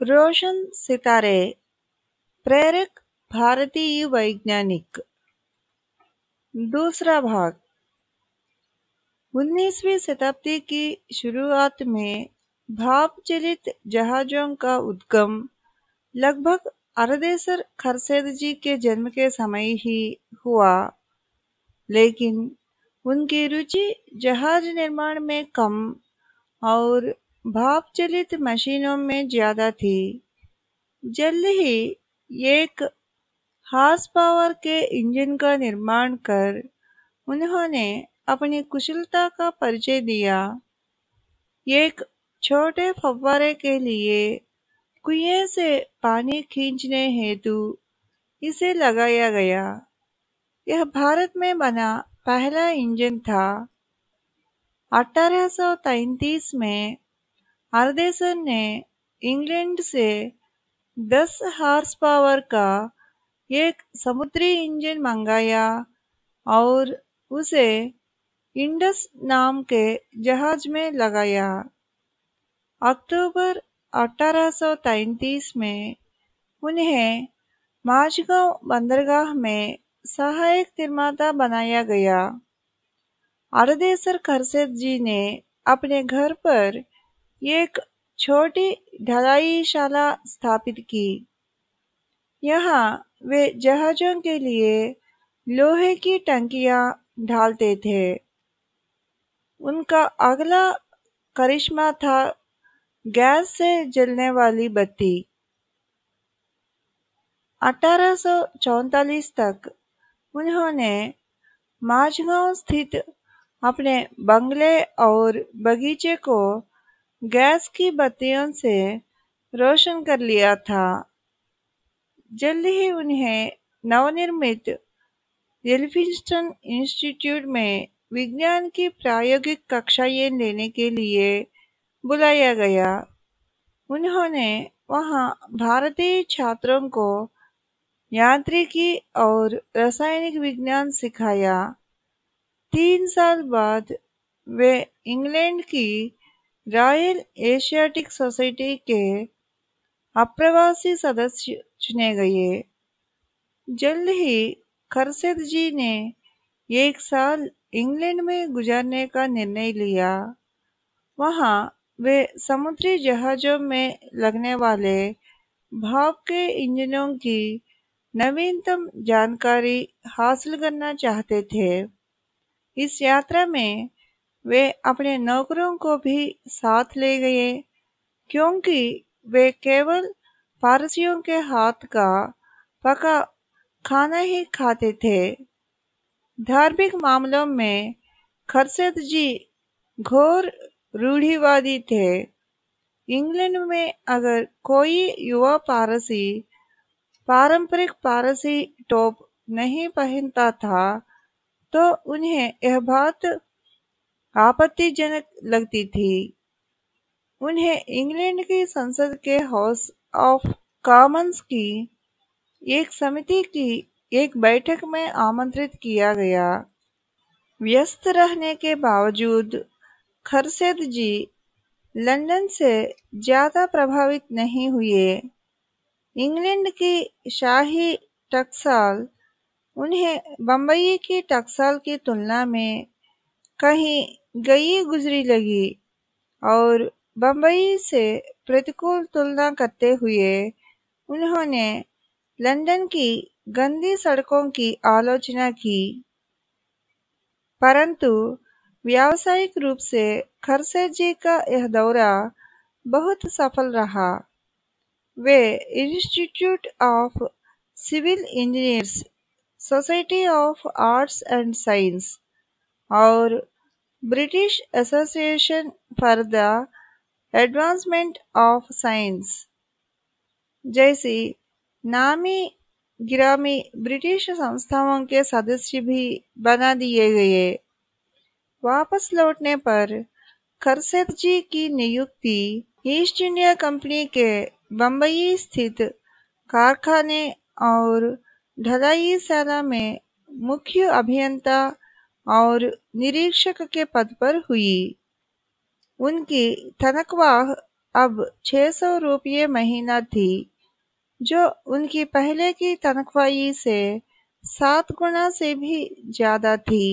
रोशन सितारे, प्रेरक भारतीय वैज्ञानिक। दूसरा भाग 19वीं शताब्दी की शुरुआत में भाप चलित जहाजों का उद्गम लगभग अरदेसर खरसेद जी के जन्म के समय ही हुआ, लेकिन उनकी रुचि जहाज़ निर्माण में कम और भाप चलित मशीनों में ज़्यादा थी। जल्द ही एक हार्स पावर के इंजन का निर्माण कर उन्होंने अपनी कुशलता का परिचय दिया। एक छोटे फव्वारे के लिए कुएँ से पानी खींचने हेतु इसे लगाया गया। यह भारत में बना पहला इंजन था। 1833 में आर्देसन ने इंग्लैंड से 10 हार्स पावर का एक समुद्री इंजन मंगाया और उसे इंडस नाम के जहाज़ में लगाया। अक्टूबर 1833 में उन्हें माझगांव बंदरगाह में सहायक निर्माता बनाया गया। अरदेसर खरसेद जी ने अपने घर पर एक छोटी ढलाईशाला स्थापित की। यहाँ वे जहाजों के लिए लोहे की टंकियाँ ढालते थे। उनका अगला करिश्मा था गैस से जलने वाली बत्ती। 1844 तक उन्होंने माझगांव स्थित अपने बंगले और बगीचे को गैस की बत्तियों से रोशन कर लिया था। जल्द ही उन्हें नवनिर्मित एल्फिंस्टन इंस्टीट्यूट में विज्ञान की प्रायोगिक कक्षाएँ लेने के लिए बुलाया गया। उन्होंने वहाँ भारतीय छात्रों को यांत्रिकी और रासायनिक विज्ञान सिखाया। तीन साल बाद वे इंग्लैंड की रॉयल एशियाटिक सोसाइटी के अप्रवासी सदस्य चुने गए। जल्द ही खरसेद जी ने एक साल इंग्लैंड में गुजारने का निर्णय लिया। वहाँ वे समुद्री जहाजों में लगने वाले भाप के इंजनों की नवीनतम जानकारी हासिल करना चाहते थे। इस यात्रा में वे अपने नौकरों को भी साथ ले गए, क्योंकि वे केवल पारसियों के हाथ का पका खाना ही खाते थे। धार्मिक मामलों में खरसेद जी घोर रूढ़िवादी थे। इंग्लैंड में अगर कोई युवा पारसी, पारंपरिक पारसी टोप नहीं पहनता था तो उन्हें यह बात आपत्तिजनक लगती थी। उन्हें इंग्लैंड की संसद के हाउस ऑफ़ कॉमन्स की एक समिति की एक बैठक में आमंत्रित किया गया। व्यस्त रहने के बावजूद खरसेद जी लंदन से ज़्यादा प्रभावित नहीं हुए। इंग्लैंड की शाही टकसाल उन्हें बम्बई की टकसाल की तुलना में कहीं गई गुजरी लगी और बम्बई से प्रतिकूल तुलना करते हुए उन्होंने लंदन की गंदी सड़कों की आलोचना की। परंतु व्यावसायिक रूप से खरसे जी का यह दौरा बहुत सफल रहा। वे Institute of Civil Engineers Society of Arts and Science और British Association for the Advancement of Science जैसी नामी गिरामी ब्रिटिश संस्थाओं के सदस्य भी बना दिए गए। वापस लौटने पर खरसेद जी की नियुक्ति ईस्ट इंडिया कंपनी के बम्बई स्थित कारखाने और ढलाई सेना में मुख्य अभियंता और निरीक्षक के पद पर हुई। उनकी तनख्वाह अब छह सौ रुपये महीना थी, जो उनकी पहले की तनख्वाही से सात गुना से भी ज़्यादा थी।